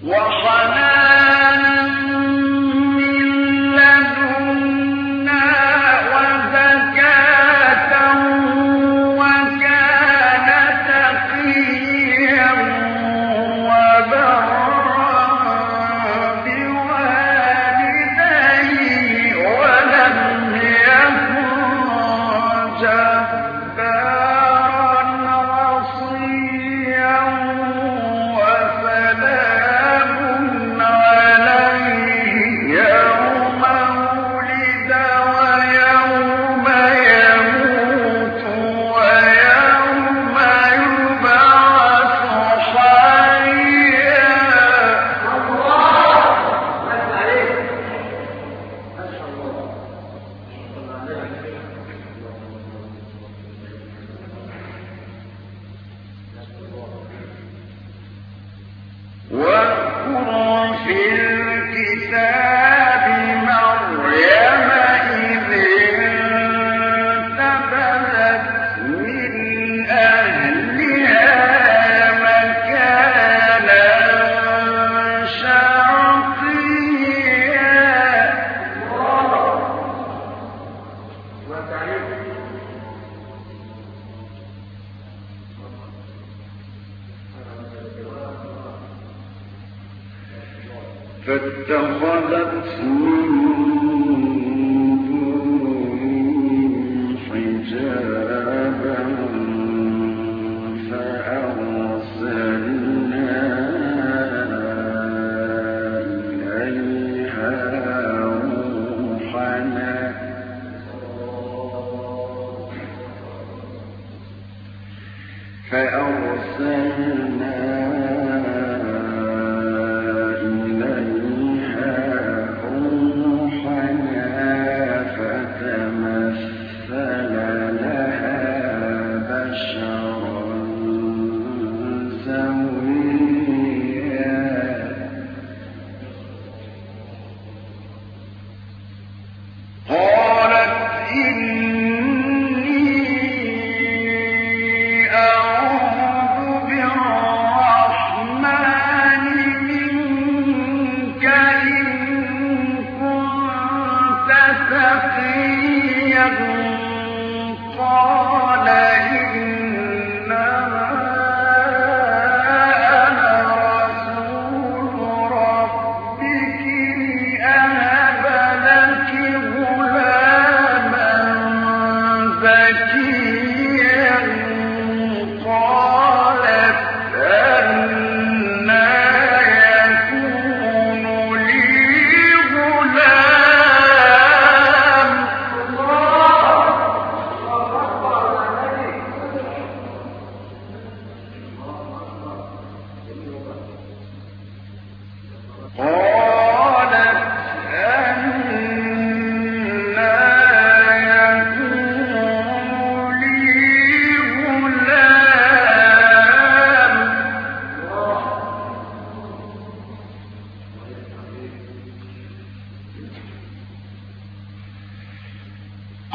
what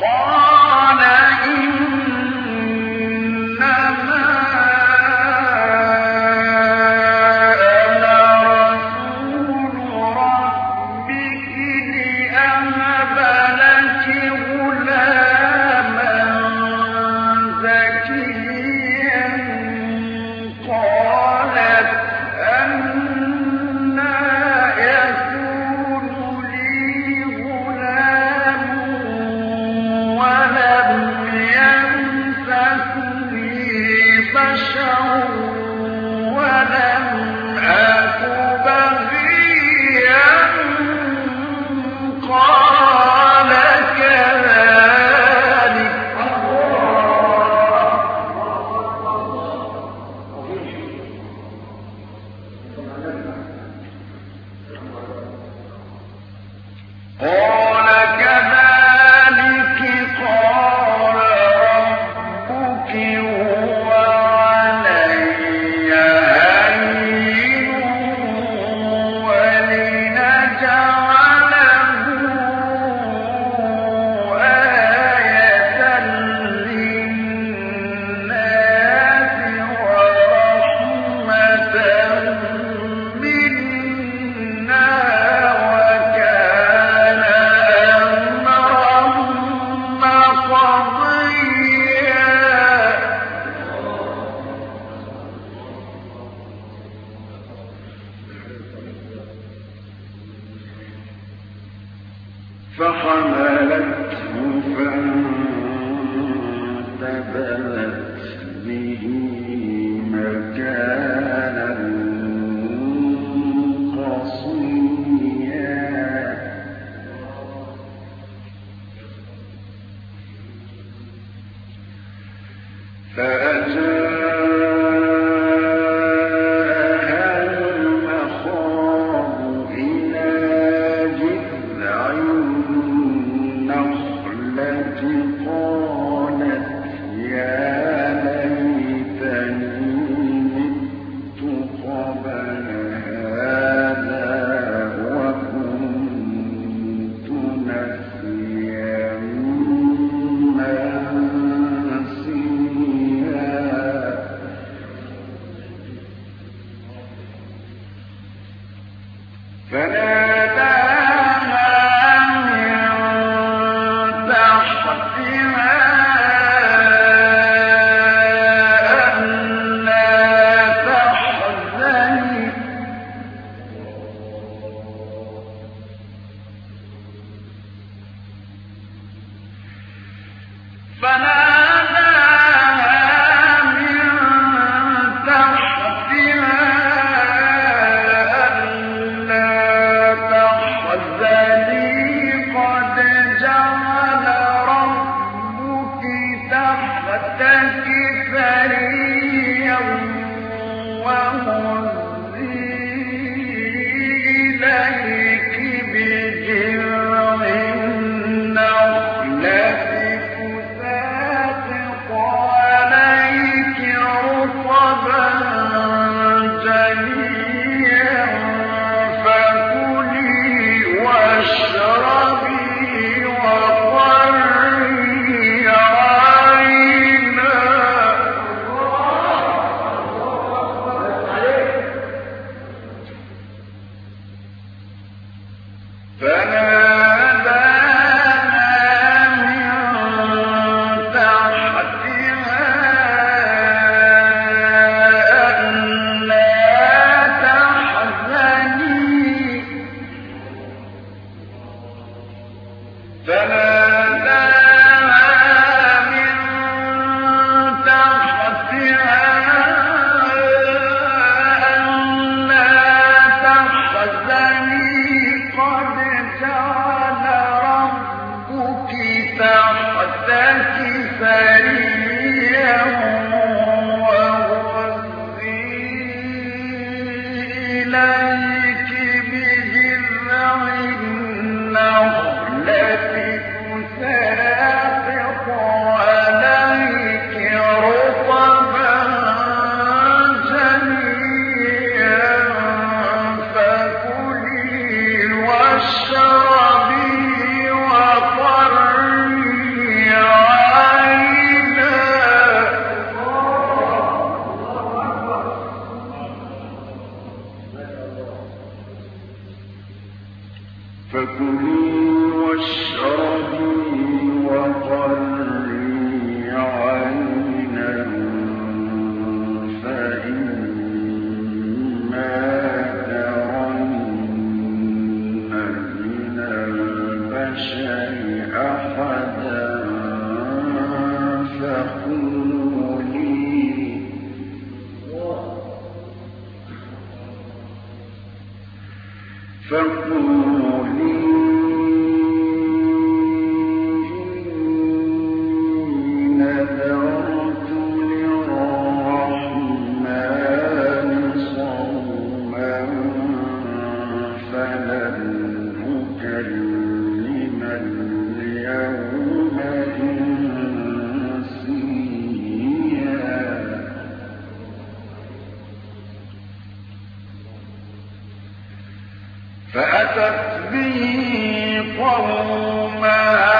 One. فحملته فانتبذت به. عليك به قومها.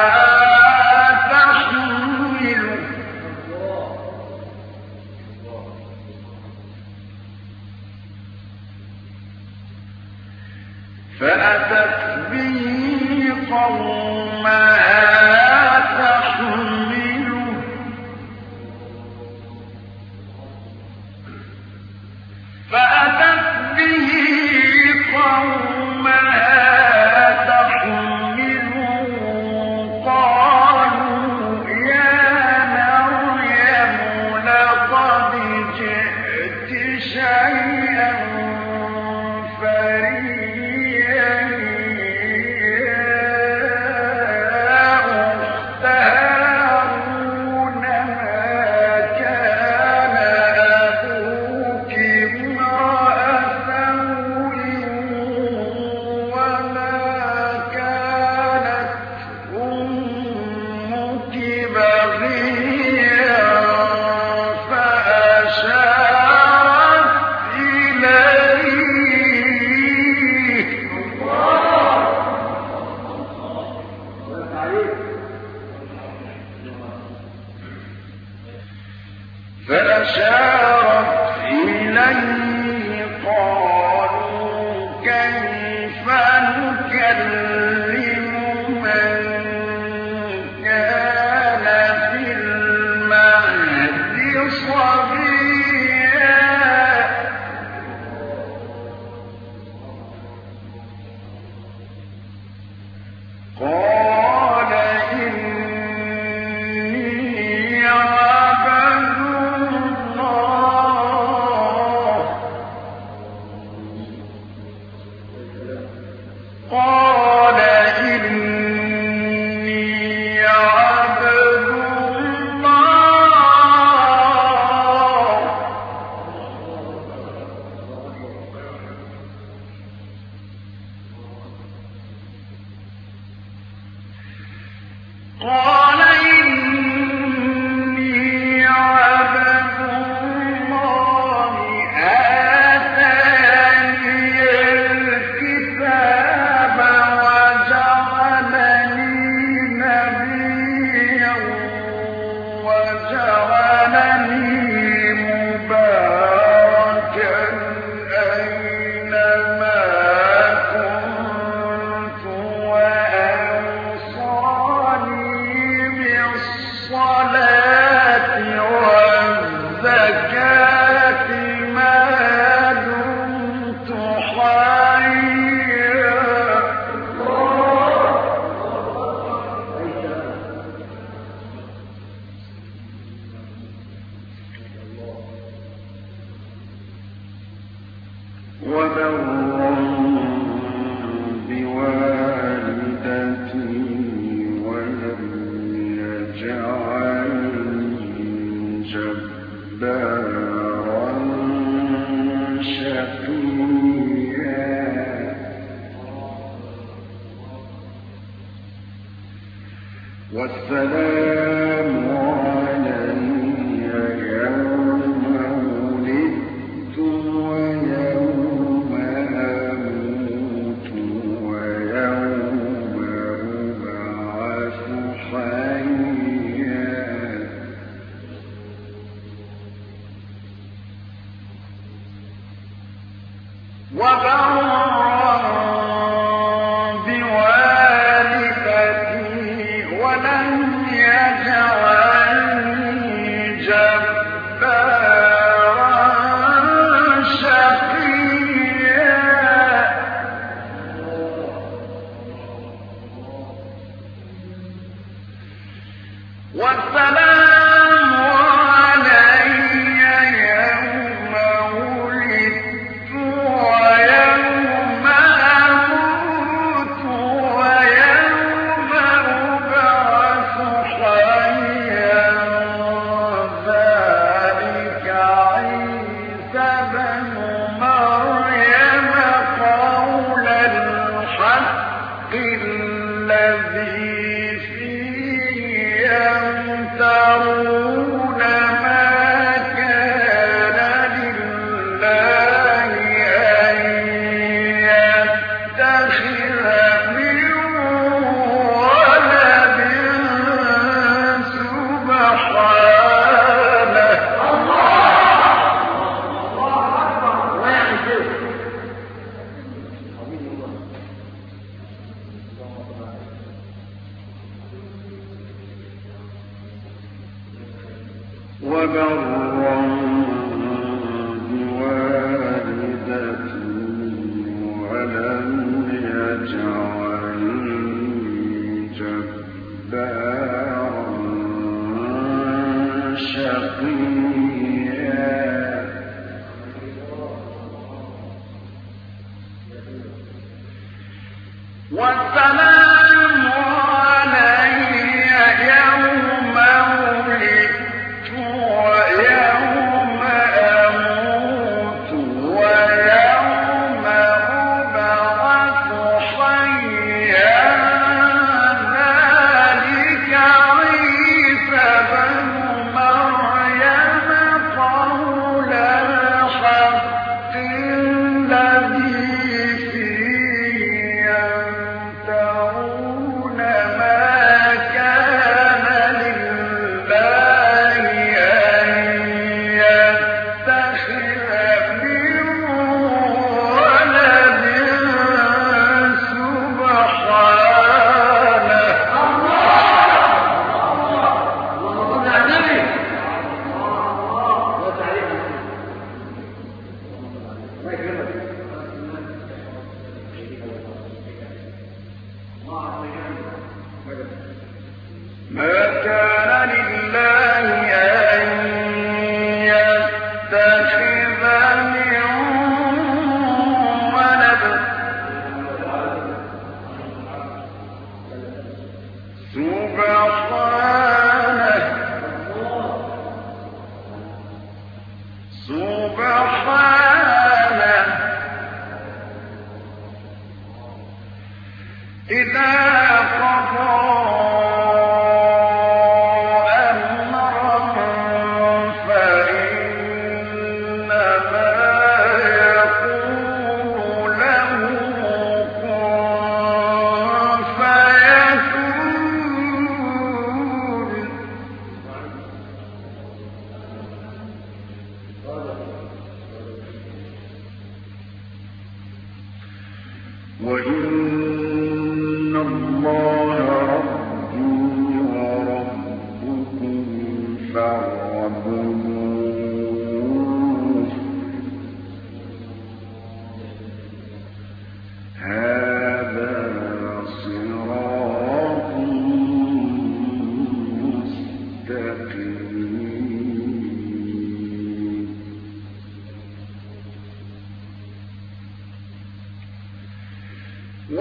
وَلَمْ يَجْعَلْ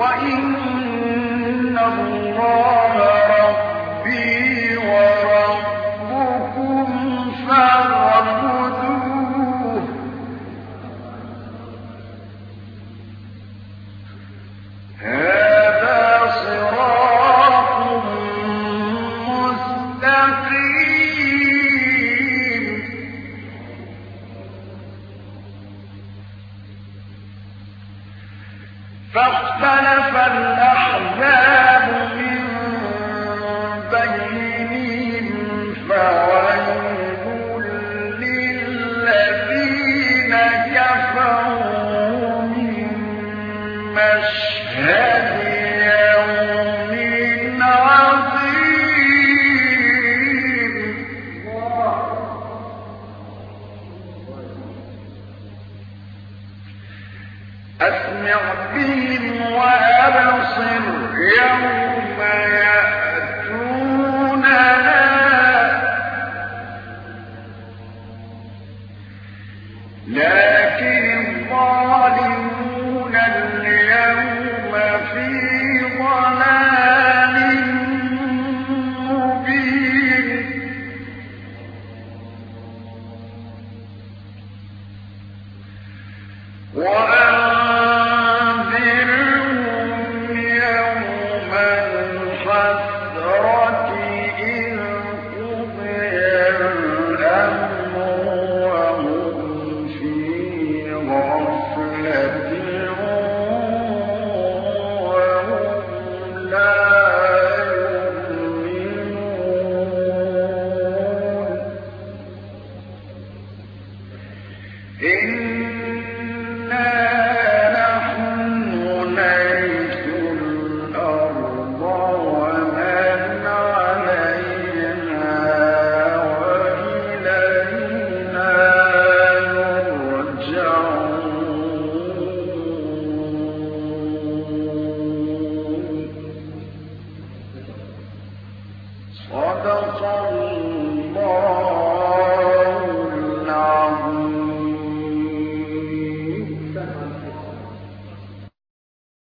إلى